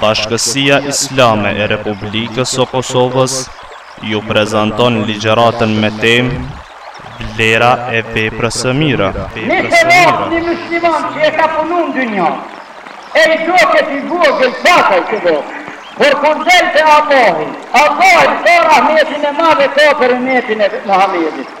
Bashkësia Islame e Republikës së Kosovës ju prezanton ligjëratën me temë Vlera e veprës së mirë. Nëse musliu një musliman që e ka punu në dynja, e i doket i vogël pakaj që do, por kur del të Allahi, Allahi ka rahmetin e madhe ka për ymetin e Muhammedit.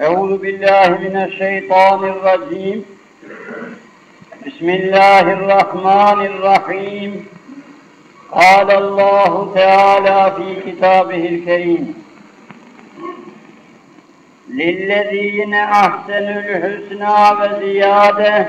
أعوذ بالله من الشيطان الرجيم بسم الله الرحمن الرحيم قال الله تعالى في كتابه الكريم للذين أحسنوا الحسنى وزيادة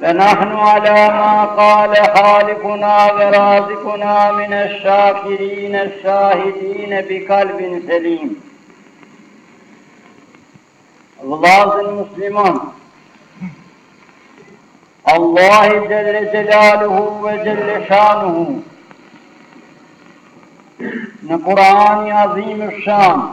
فنحن على ما قال خالقنا ورازقنا من الشاكرين الشاهدين بقلب سليم الله المسلمون الله جل جلاله وجل شانه من قرآن عظيم الشان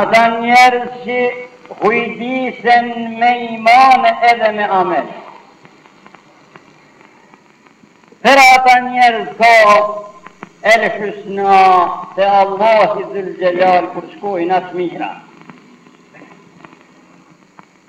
Ata njerëz që kujdisen me iman edhe me amel. Për ata njerëz ka el husna të Allah i dhul gjelal kur shkojnë atë mira.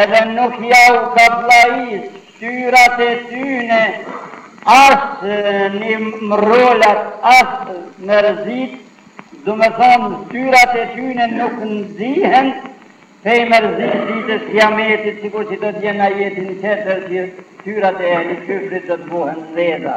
Edhe nuk jau kapllajt ftyrat e tyne as ni mrrolat as merzitë do me thonë ftyrat e tyne nuk nxihen pej merzitë ditës kijametit sikur që do të jenë n'ajetin qeter që ftyrat e ehli kyfrit do të bohen zeza.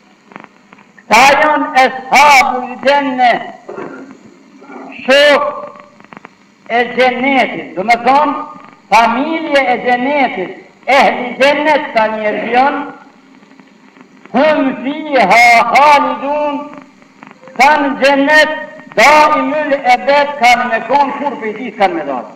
Këta janë eshabul xhenne, shokë e xhennetit, do me thonë, familje e xhennetit, ehli xhennet, këta njerëz janë, hum fiha halidun, këta në xhennet, daimul ebet, kanë me konë kurrë prej ti s'kanë me dalë.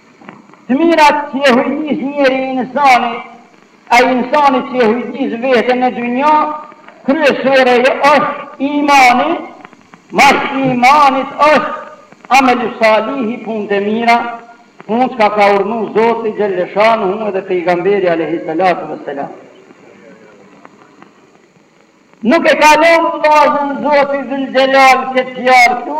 Të mirat që e hujdis njeri insani, ai insani që e hujdis veten në dynja, kryesorja është imani, mas imanit është amelu salihi punët e mira, punë çka ka urdhnu Zoti xhelle shanuhu edhe pejgamberi alejhi selatu ve selam. Nuk e kalon vllazën Zoti dhul xhelal këtë fjalë ktu,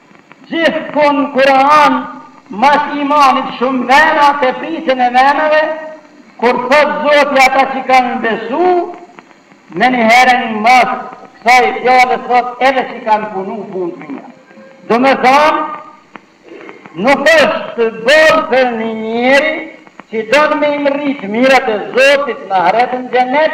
Gjithkund Kuran mas imanit shum vena te shicen e venave kur thot zoti ata qi kan besu menihere mas ksaj fjale thot edhe qi kan punu pun të mira do me than nuk ësht boll për ni njeri qi don me i mrri të mirat e zotit në ahiret në xhenet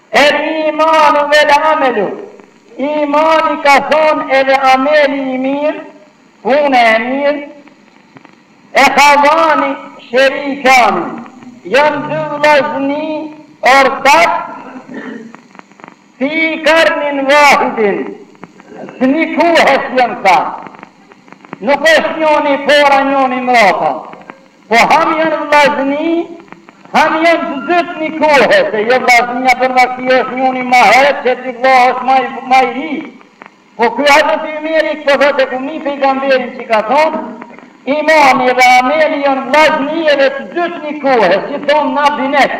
El imanu vel amelu, imani ka thonë edhe ameli i mirë, pune e mirë, ekhavani sherikani, janë dy vllazni ortak fi karnin vahidin, të një kohes janë këta, nuk është njoni para njoni mrapa. Po ham janë vllazni, ham janë të dy të një kohe, se jo vllaznija për vakti është njoni ma herët që ti vlla është ma i, ma i ri. Po ky Hazreti Ymeri po thotë e kum ni pejgamberin që ka thonë, Imani edhe ameli janë vllazni edhe të dy të një kohe, si thonë na bineq.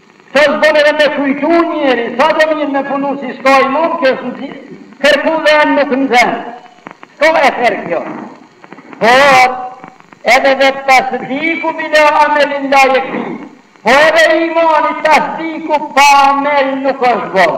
Se s'bën edhe me kujtu njeri sado mirë me punu si s'ka iman kjo s'nxen kërkun ven nuk nxen s'ka ether kjo por edhe vet tasdiku bila amelin la jekfi po edhe imani tasdiku pa amel nuk është boll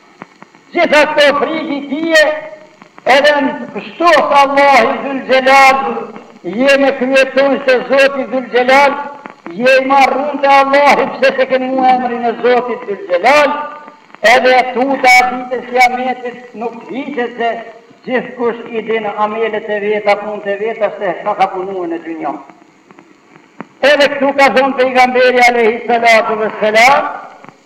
Gjitha këto frikë i kije edhe në t'pshtoftë Allahi Dhul Xhelal, je me krye t'unjë te Zoti Dhul Xhelal, je i marrun te Allahi pse s'e ke ngu emrin e Zotit Dhul Xhelal, edhe tuta e ditës kiametit nuk hiqet se gjithkush i din amelet e veta, punët e veta se çka ka punu në dynja. Edhe këtu ka thonë pejgamberi Alejhi Salatu Veselam,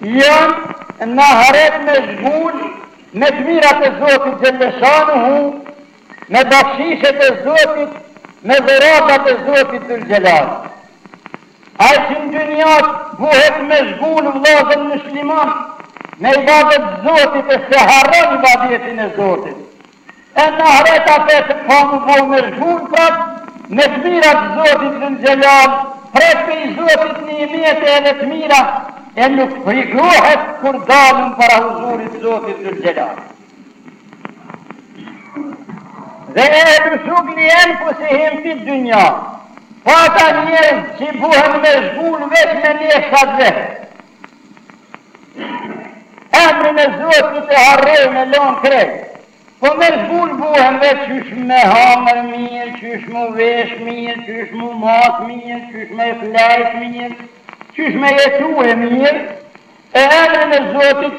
Janë në ahret meshgul me të mirat e Zotit xhelle shanuhu, me bakshishet e Zotit, me dhuratat e Zotit dhul xhelal. Ai që në dynja buhet meshgul vllazën mysliman me ibadet Zotit e s'e harron ibadetin e Zotit, E në ahret apet ka mu bo meshgul prap me të mirat zotit zul xhelal pret pej zotit nimete edhe të mira e nuk frigohet kur dalën para huzurit zotit zul xhelal ve ehlu shugli enfusihim fid dynja po ata njerëz që buhen meshgul veç me nefsat e vet Emrin e Zotit e harrojnë e lanë krejt. Po meshgul buhen veç qysh me hangër mirë, qysh mu vesh mirë, qysh mu math mirë, qysh me flejt mirë, qysh me jetue mirë, e emrin e Zotit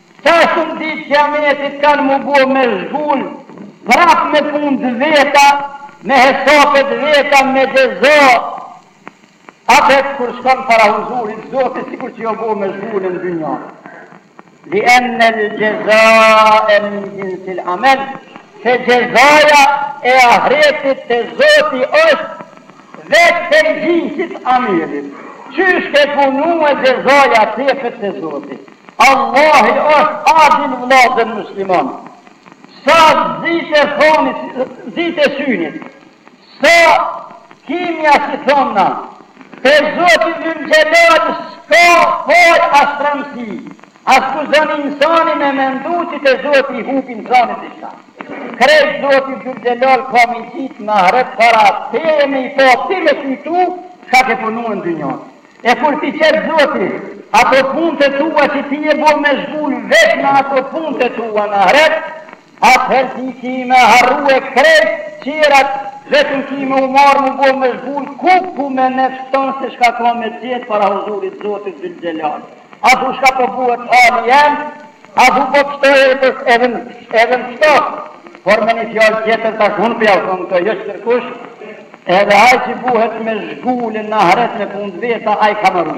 Sa shumë ditë e kiametit kanë mu bo meshgul prap me punët e veta me hesapet e veta me xheza apet kur shkon para huzurit zotit sikur që jo bo meshgul në dynja li ennel xhezae min xhinsil amel se xhezaja e ahretit te zoti është Veç pej xhinsit amelit, qysh ke punue xhezaja t'jepet te Zoti. Allahi osht adil vllazën musliman. Sa zit e thonit zit e synit. Sa kimja si thom na. Te Zoti Zylxhelal ska faj as rëndësi. A s'guzon insani me mendu që te Zoti i hup insani diçka? Krejt Zoti Zylxhelal ka me i qit në ahiret para teje me i pa ti me sy tu çka ke punue n'dynja. E kur t'i qet Zoti ato punët e tua që ti je bo mezhgul veç me ato punët e tua në ahiret, Atëherë ti ki me harrue krejt tjerat vetëm ki me u marrë mu bo mezhgul kuku me nefs ton se çka ka me gjet para huzurit Zotit Zilxhelal a thu çka po buhet hali jem a thu po pshtoj edhe në pshtoj por me një fjalë tjetër tash unë po ja them këto jo tjetërkush edhe ai që buhet mezhgul në ahret me punë të veta ai ka me harru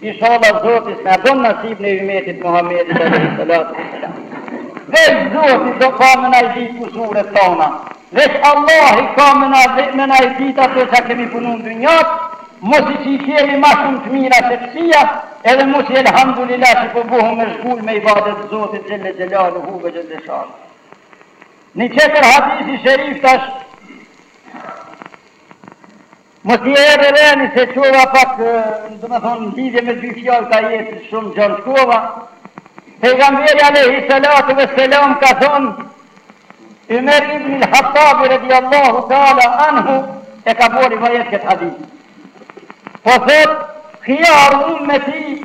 Ishalla Zoti s'na bën nasip ne ymetit Muhamedit alejhi salatu ves selam. Veç Zoti do ka me na i dit kusuret tona, veç Allahi ka me na me na i dit ato ça kemi punu n'dynjat, masi qi kemi ma shum t'mira se t'kqija, edhe masi elhamdulilah që po bohëm mezhgul me ibadet Zotit xhelle xhelaluhu ve xhelle shanuhu. Ni tjetër hadithi sherif tash, Mos e vëreni se shkova pak domethonë lidhje me dy fjalë gajet shumë gjanë shkova Pejgamberi Alehi Salatu ve Selam ka thonë Ymer ibn il Hattabi radijallahu Teala Anhu e ka bo rivajet këtë hadith po thot hijaru ummeti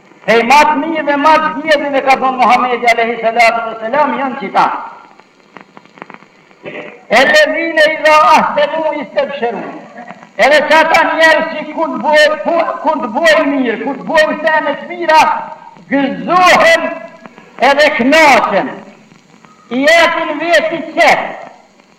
Pej ma të mirë dhe ma të zgjedhun e ka thonë Muhammedi Alehi Salatu ve Selam janë qita. Eledhine idha ahsenu istebsheru. Edhe qata njerz që kur të bojnë, kur, kur të bojnë mirë, kur të bojnë sene të mira, gëzohen edhe knaqen. I jetin veti qëtë.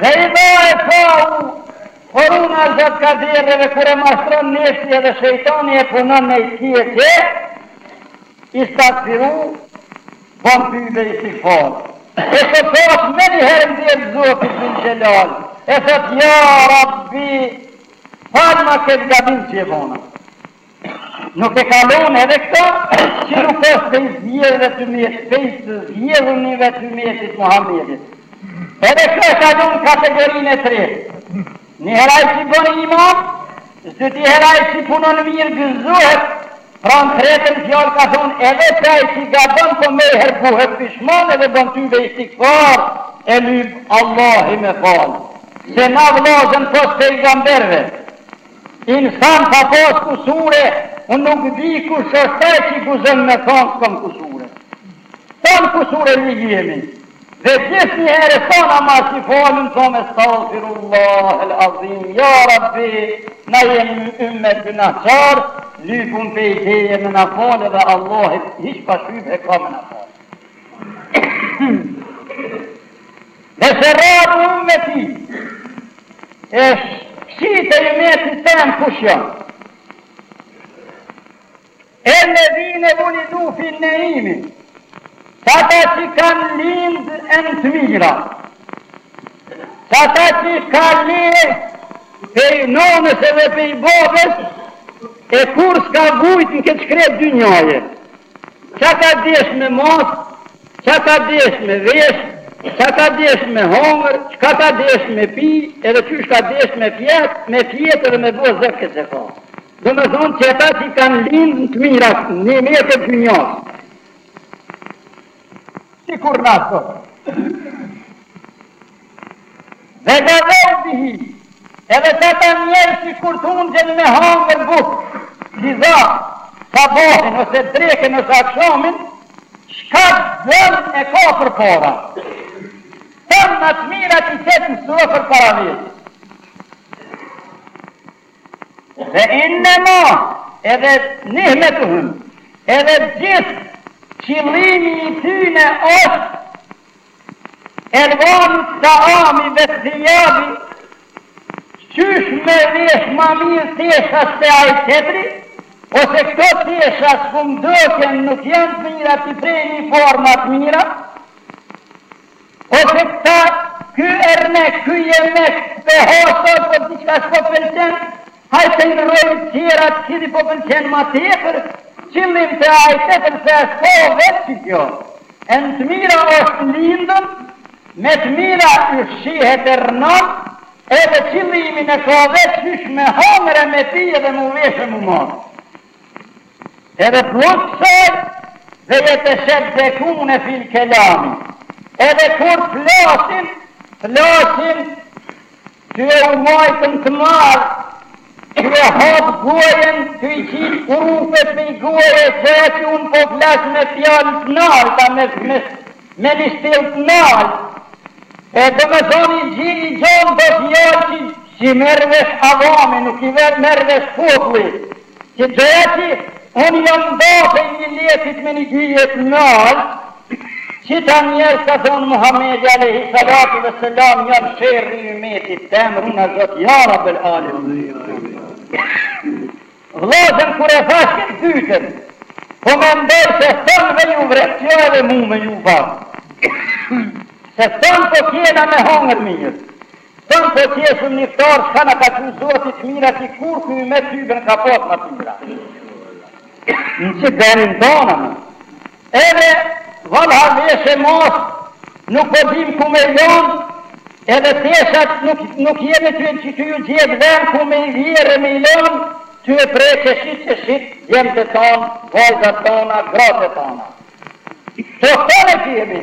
Ve idha esau Po runa Zot ka herë dhe kur e mashtron nefsi edhe shejtoni e punon ni t'keqe Istagfiru Bon tybe istikfar E troket menjëherë n'derë Zotit Zylxhelal E thot ja rabbi Falma këtë gabim që e bona Nuk e ka lon edhe këta që nuk është prej zgjedhunve t'ymetit, prej të zgjedhunive t'ymetit Muhamedit. Edhe këta e ka lon n'kategorinë e tretë. Një herë ai që bën iman, s'dyti herë ai që punon mirë gëzohet, pra në tretën fjalë ka thonë edhe qaj që gabon po meiherë bëhet pishmon edhe bën tybe istikfar e lyp Allahi me falë. Se na vllazën pos pejgamberëve. Insan pa pas kusure, unë nuk di kush është ai që guxon me thanë s'kam kusure. Tanë kusure ne jemi. Dhe gjith herë sa namaz i falim thamë estagfirullah el azim, ja Rabbi, na jemi një ymmet gjynahçar, lypun pej teje me na falë dhe Allahi hiç pa shyb e ka me na falë. Shiraru ummeti eshkit e ymmetit tem kush jon. Ellezine wulidu fin neimi, ata që kanë lind e në të mira, ata që kan le pej nënës edhe pej babës e kur s'ka vujt në këtë shkret dynjaje. Çka ka desh me mos Çka ka desh me veshë, çka ka desh me hongër, çka ka desh me pi, edhe qysh ka desh me fjet, me fjetë edhe me bo zefk që ka. Do me thonë që ata që kanë lindë në të mirat, nimetet e dynjosë. Sikur na sot Ve gudhu bihi, edhe këta njerëz që kur t'ungjen me hangër bukë, si tha, sabahin ose drekën ose akshamin, çka don e ka përpara. Tan ma të mirat i qet n'sofër përpara vetes. Ve innema, edhe, himmetuhum, edhe gjithë qëllimi i tyne është Elwanu taami ve thijabi, Qysh me veshë ma mirë tesha se ai tjetri, ose këto tesha s'po më duken, nuk janë të mira t'i prejmi format të mira, ose këta, ky ernek, ky jemek, këto hasa, po diçka s'po pëlqen, Hajt të ndërrojmë tjetër cili po pëlqen ma tepër qëllim tjetër ai tjetër s'e ko veq që kjo e në të mira osht lindun me të mira ushqehet e rrnon edhe qëllimin e ka veq qysh me hongër e me pi edhe mu vesh e mu math edhe plus kësaj ve jeteshed-dekune fil kelami edhe kur flasin flasin Tuj u majt n't'madh, tuj e hap gojën, tuj i qit hurufet pej goje se unë po flas me fjalë të nalta me me me një stil të naltë e domethënë i gji i gjon do fjalë që si merr vesh avami nuk i merr vesh populli Ti Deti, unë jam mbape i miletit me një dyje të naltë, qita njerëz ka thonë Muhamedi alejhi salatu ve selam janë sherri i ymetit tem runa zot ja rabel alemin. Vllazën kur e thash këtë pytën, po mendoj se thonë dhe ju vret kjo edhe mu me ju ba. Se thonë po kena me hongër mirë, Thonë po qesim n'iftar çka na ka çu zoti të mira qi kur ky ymet tyben ka pas natyra në qët venin tonë mo edhe vallha vesh e math nuk po dim ku me i lan edhe teshat nuk nuk jemi ty që ty ju gjet ven ku me i vjerr e me i lan ty e pre qeshit qeshit djemt e tonë vajzat tana grat e tana të tonë që jemi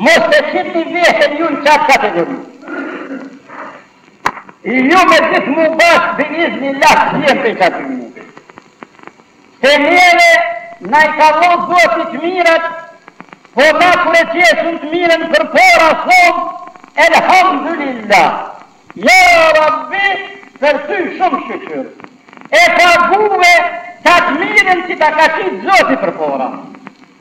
Mos e qitni vehten ju në qatë kategori. Ju me gjithë mu bashkë bi iznillah të jenë për qatë një. Se neve na i ka lonë zoti të mirat, po na kur e qesim të mirën përpara shumë, elhamdulillah. Ja, rabbi, për ty shumë shqyqyrë. E paguve qatë mirën që ta ka qitë zoti përpara.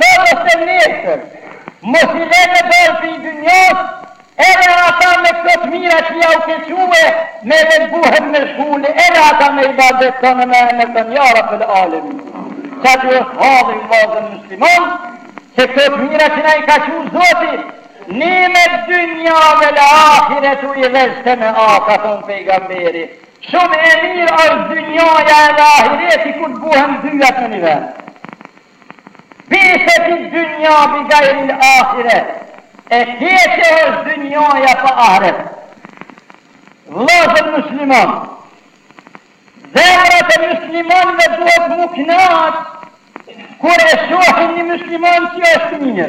Sot ose nesër, mos i le në dorë këtij dynjos, edhe ata me këto të mira që jau ke çue, me vend buhen meshgul, edhe ata me ibadet tënë me emër tënë ja Rabbel Alemin. Sa që është halli vllazën musliman, se këto të mira që na i ka çu Zoti, nimet dynja vel ahiretu idhe xhtemea, ka thonë pejgamberi. Shumë e mirë është dynjaja edhe ahireti kur të buhen dyjat në një vend. Bisetid dynja bi gajril ahire, E keqe është dynjaja pa ahret. Vëllezër muslimanë, zemrat e muslimanëve duhet me u kënaqë kur e shohin një musliman që është mirë.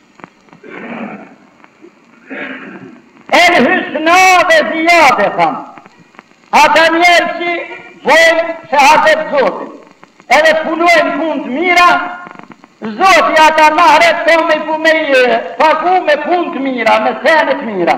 El Hysna ve Zijade thanë, ata njerëz që bojnë shehadet Zotin, edhe punojnë punë të mira, Zoti ata n'ahret ka me bu me i pagu me punë të mira, me sene të mira.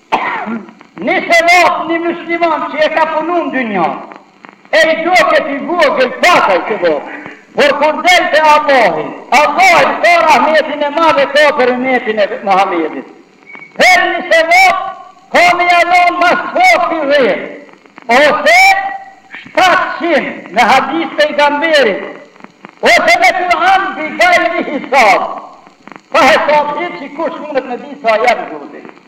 Ni sevap ni musliman që e ka punu në dynja e i doket i vogël bash aj sevap por kur del te Allahi Allahi i ka rahmetin e madh e ka për ymetin e Muhamedit per ni sevap ka me ja lon ma s'pakti dhet ose shtatëqind me hadith t'pejgamberit ose me Kur'an bi gajri hisab pa hesab hiç qi kush mundet me dit sa jep zoti.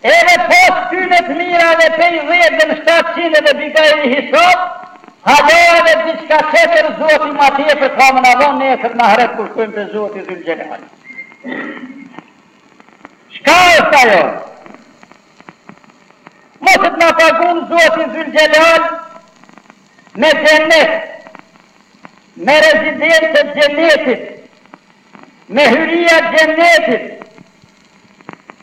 Edhe pos këtyne të mirave pej dhjetë në shtatëqind edhe bigajri hisab hala edhe diçka tjetër zoti ma tepër ka me na dhonë nesër n'ahiret kur shkojmë te zoti zul xhelal çka është ajo masi të na pagun zoti zul xhelal me xhenet me rezidencë të xhenetit me hyria xhenetit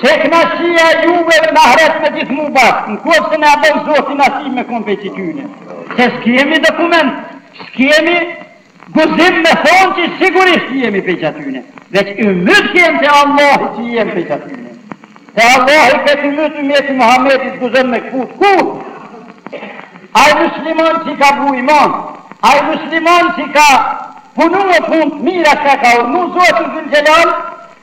Qe knaqësia e juve në ahiret me gjithë mu bashkë, në qoftë se na e bon Zoti nasip me kon prej tyne. Se s'kemi dokument, s'kemi guzim me thonë që sigurisht jemi prej atyne, veç ymyt kemë te Allahu që jemë prej atyne. Te Allahu këtë ymyt ymeti Muhamedit s'guxon me kput kurrë. Ai musliman që ka bu iman, ai musliman që ka punue punë të mira që ka urnu Zoti Zul Xhelal,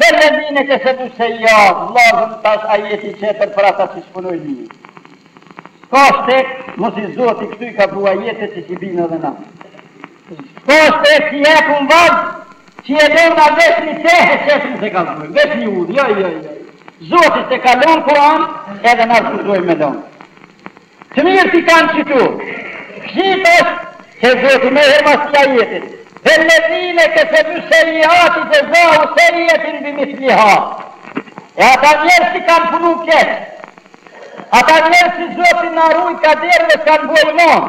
Vel-ledhine kesebus-sejjiat, vllazën tash ajeti qetër për ata qe s'punojnë mirë. Ska shtek, masi zoti ktu i ka bu ajetet qe s'i bim edhe na. Ska shtek si jep un vall qi e lon na veq ni tehe qetrin se kallzojm, veq ni udhë, jo jo jo, zoti s'e ka lon kurrë anë edhe na s'guxojm me lon. Të mirët i kanë qitu, sipas se zoti meherë mas ksi ajetit, vel-lezine kesebus-sejjiati xhezau sejjietin bi misliha. E ata njerëz si kanë punu keq, ata njerëz si zoti na ruj kaderi dhe s'kanë bo iman.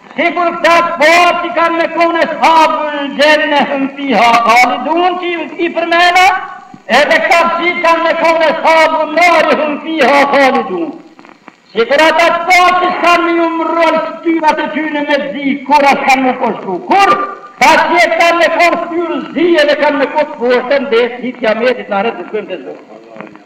Sikur këta të parë që kanë me kon eshabul xhenne hum fiha khalidun që ju i përmena, edhe këta të gjithë kanë me kon eshabun nari hum fiha khalidun. Sikur ata të parë që s'kanë me ju mrrol fytyrat e tyne me zi kurrë, as kanë m'u poshtu kurrë, këta të gjithë kanë me kon fytyrë zi edhe kanë me kon të poshtën nesër kiametit n'ahiret shkojmë te Zoti.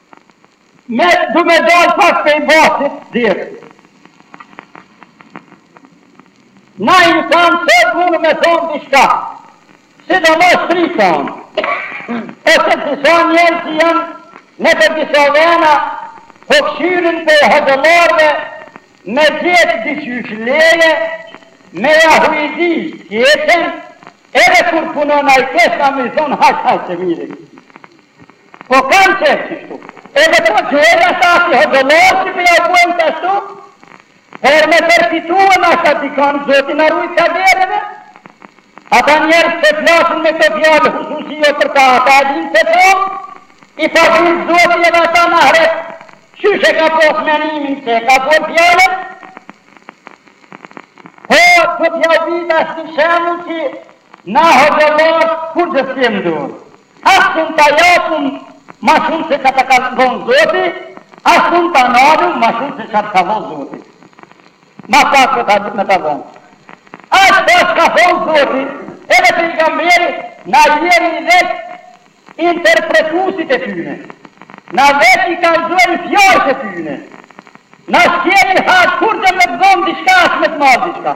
Me du me dalë pak prej bahsit dhirë. Na i në kanë sot mun me thonë diçka, sidomos të ritë tonë, ose disa njerëz si janë nëpër disa vena, po kqyrin prej hoxhallarve, me gjetë qysh leje, me jau ujdi keqen, edhe kur punon ai keq, me thonë hajt hajt se mirë. Po kanë qef qishtu. Edhe po gjohet asi hoxhallar qi po ja u bojnë qashtu. Por me persitue nashta dikon Zoti na rujt kadereve? Ata njerëz që flasin me këto fjalë hususi jo për ta ata e dinë se po i paguan Zoti edhe ata në ahiret. Qysh e ka pas menimin se e ka thon fjalën? Po, do t'ja u bi tash ni shemull që na hoxhallarë kurrgjë s'kemë n'dorë. As mund ta japun ma shumë se ça ta ka dhënë Zoti, as mund ta nalun ma shumë se ça të ka dhënë Zoti. Ma pak me ta dhënë. Aq bash ka thënë Zoti, edhe pejgamberi, na jemi veç interpretuesit e tyne. Na veç i kallxojmë fjalët e tyne. Na s'kemi hak kurrgjë me të dhënë diçka as me të nal diçka.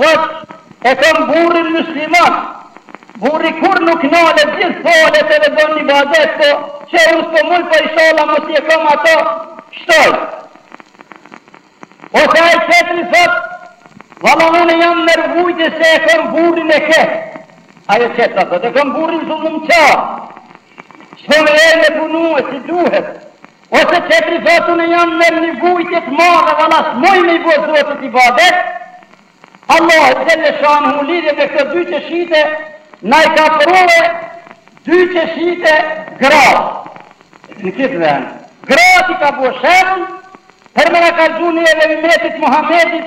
Thot e kam burrin mysliman, burri kurr nuk nalet gjithë falet edhe bën ibadet po qe unë s'po muj po ishalla mos je kam ato shtoj ose ai tjetri thot valla unë jam në vujtje se e kam burrin e keq ajo tjetra thot e kam burrin zullumqar s'po më le me punue si duhet Ose tjetri thotë unë jam në një vujtje të madhe, valla s'muj me i bërë Zotit ibadet, Allahu xhelle shanuhu lidhje me këto dy çeshite, na i ka prue dy çeshite gratë, në kit ven. Gratë i ka bërë shembull, për me na kallzu neve ymmetit Muhammedit,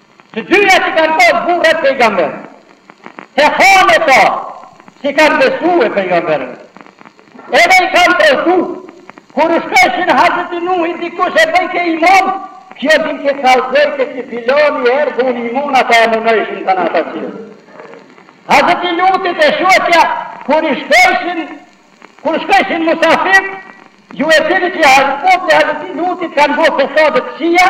Të dyjat i kanë pas burrat pejgamber, se thanë ata, s'i kanë besue pejgamberëve. Edhe i kanë tradhtu, kur u shkojshin Hazreti Nuhit dikush e bojke iman, kjo dike kallzojke se filani erdh buni iman ata e munojshin thanë ata qilë. Hazreti Lutit e shoqja, kur i shkojshin, kur shkojshin musafir, ju e dini që Hazreti Lutit kanë bo fesade t'kqija,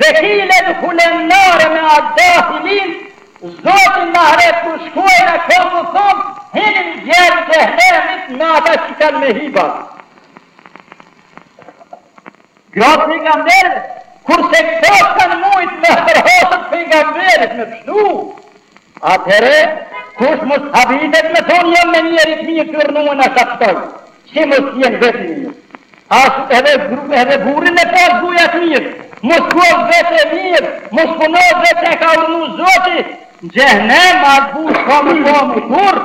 Ve kiled hulennare meaddahilin Zoti n'ahiret kur shkojnë a ka mu thon hini n'zjarr xhehenemit me ata që kan me hi bashk gratë pejgamberit kurse këta s'kan mujt me për hatër të pejgamberit me pshtu Atëherë, kush mos habitet me thonë jam me njeri të mirë tu rrnue nashta pshtoj, si mos të jenë vetë mirë. As edhe edhe burrin me pas gruja të mirë, mos koft vetë e mirë, mos puno vetë e ka urdhnu Zoti, në xhehnem as burrë s'ka me ba më kurrë.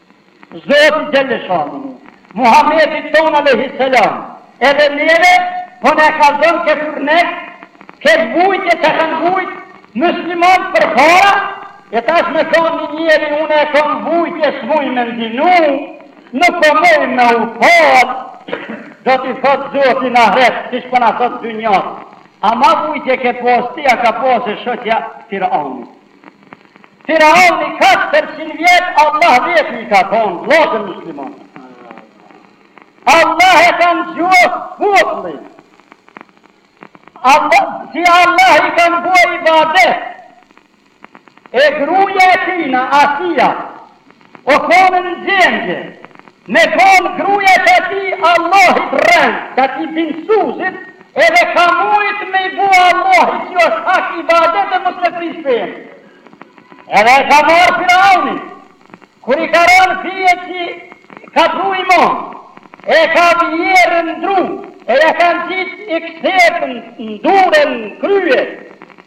Zoti Xheleshanu, Muhamedit tonë alejhi selam, edhe neve po na e kallzon këtë urrnek, këtë vujtje ça kanë vujt muslimanët përpara, e tash me thonë një njeri unë e kam vujtje s'muj me ngjinu, nuk po muj me u fal, do t'i thotë Zoti në ahiret, siç po na thotë n'dynjat, a ma vujtje ke pas ti, a ka pas e shoqja Firaunit. Firauni katërqind vjet Allah vetit i ka thonë vllazën musliman. Allah e kanë njoft populli. Allah, si Allah i kanë bo ibadet, e gruja e tina, Asija, O kon në gjendje me kon gruja qatij Allahit rrenc qatij dinsuzit edhe ka mujt me i bo Allahit që është hak ibadet dhe mos me prish fen edhe e ka marr firauni kur i ka ra n'fije që ka pru imon e ka vjerr në dru e ja kanë qit ekserë në dur e në krye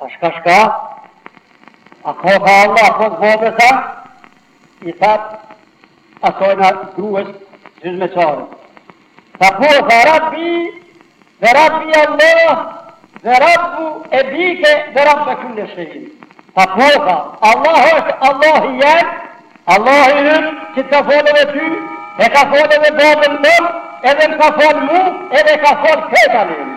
A shka shka? A po ka Allah, pos babe tem? I tha asajna grues hyzmeqare. Tha po ka, rabbi, ve rabbi Allah, ve rabbu ebike, ve rabbu kulli shejin. Tha po, ka Allah, është Allahi jem, Allahi yt që t'ka fal edhe ty, e ka fal edhe babën ton, edhe m'ka fal mu, edhe ka fal këta në një.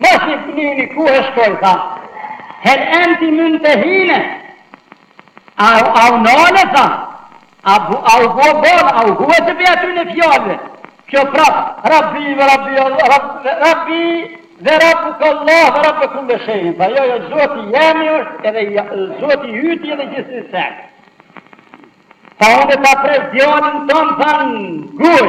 Mos i flini ku e shkoi tha. Hel enti muntehije. A au nale tha. A bu a u bua bala, a u bua të prej atyne fjalëve. Kjo prap, rabbi ve rabbi, rabbi ve rabbukellah ve rabbu kulli shejin. Tha, jo, jo, zoti jemi është edhe zoti yti edhe gjithë në sekë. Tha, unë ta pres djalin tonë, tha, në guj.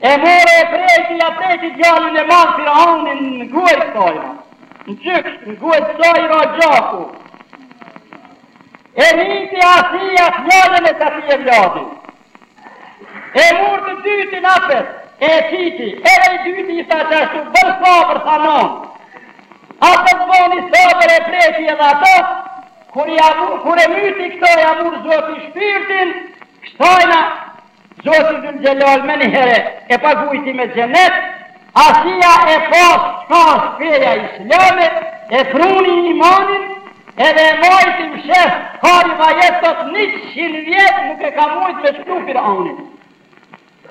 E mur e preti ja preti djalin e madh Firauni në guj saj ma. Në gjyks, në guj saj i ra gjaku. E rriti Asia fjalën e qatij evladi. E mur të dytin apet, e qiti, edhe i dyti i tha qashtu, bon sabër tha non. Apet boni sabër e prejti edhe ato, kur e myti këto ja mur zoti shpirtin, kësajna Zoti Dhul Xhelal menjëherë e pagujti me xhenet, Asia e pa çka është feja islame, e pruni imanin edhe e majti mshef, ka rivajet thot njëqind vjet nuk e ka mujt me shplu Firauni.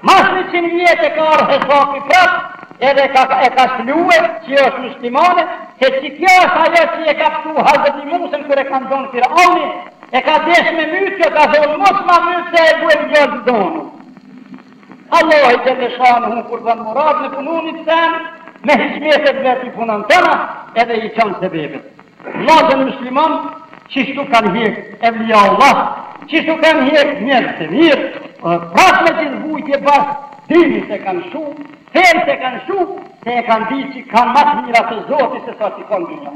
Mas njëqind vjet e ka ardh hesapi prap, edhe ka, e ka shplu që është muslimane, se qikjo është ajo që e ka pshtu Hazreti Musën kur e ka nxon Firauni, E ka desht me myt kjo ka thonë mos ma mytë se e buen djalë të donë. Allahi xhelle shanuhu kur bon murad me punu ni sen, me hikmetet e veti punon tana edhe i çon sebebet. Vllazën musliman, qishtu kanë hjek evlija Allah, qishtu kanë hjek njerëzt e mirë, prap me gjithë vujtje basë, dinin s'e kanë lshu, fenë s'e kanë lshu, se e kanë dit që kanë ma të mira te zoti se sa që kanë n'dynja.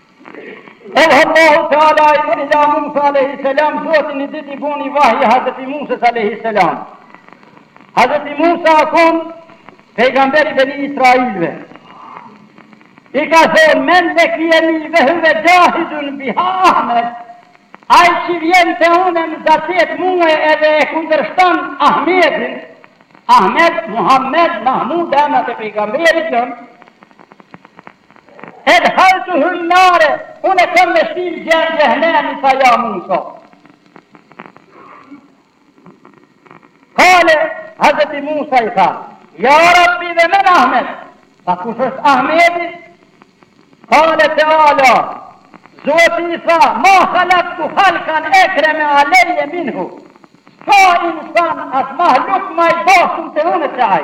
Edhe Allahu teala ila Musa a.s. Zotin një dit i bo një vahje Hazreti Musa a.s. Hazreti Musa a kon pejgamberi beni Israilve. I ka thonë men lekijeni ve huve xhahidun bi Ahmed. Ai që vjen te unë e m'zatet mue edhe e kundërshton Ahmedin. Ahmed Muhammed Mahmud emna të pejgamberit jonë. Edhaltuhun nare, unë e kam me shti n'xhehenem, tha ja Musa. Kale, Hazreti Musa i tha, ja Rabbi ve men Ahmed, tha kush është Ahmedi? Kale teala, Zoti i tha, ma halaktu halkan ekreme aleje minhu, s'ka insan as mahluk ma i dashun te unë se ai.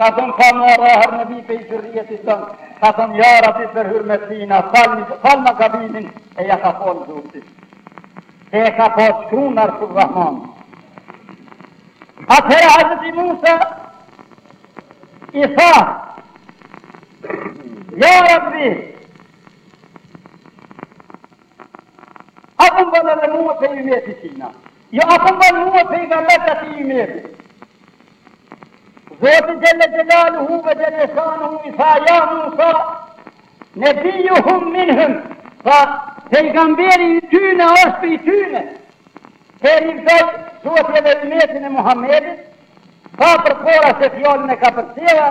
Ka thënë pa më arrahër në vipe i gjurrijetit tënë, ka thënë ja rabi për hyrmet tina, falma gabimin e ja ka falë Zoti. E ka pas shkru në Arshu Rahman. Atëherë Hazreti Musa i tha, ja rabi, a pom bon edhe mua prej ymeti tina, jo a pom bon mua pejgamber t'atij ymeti, Zoti Xhel-le Xhelaluhu ve Xhel-le Shanuhu i tha ja Musa Nebijjuhum minhum Tha pejgamberi i tyne është prej tyne E lavdoi Zoti edhe ymetin e Muhammedit Tha për pora se fjallin e ka për tjera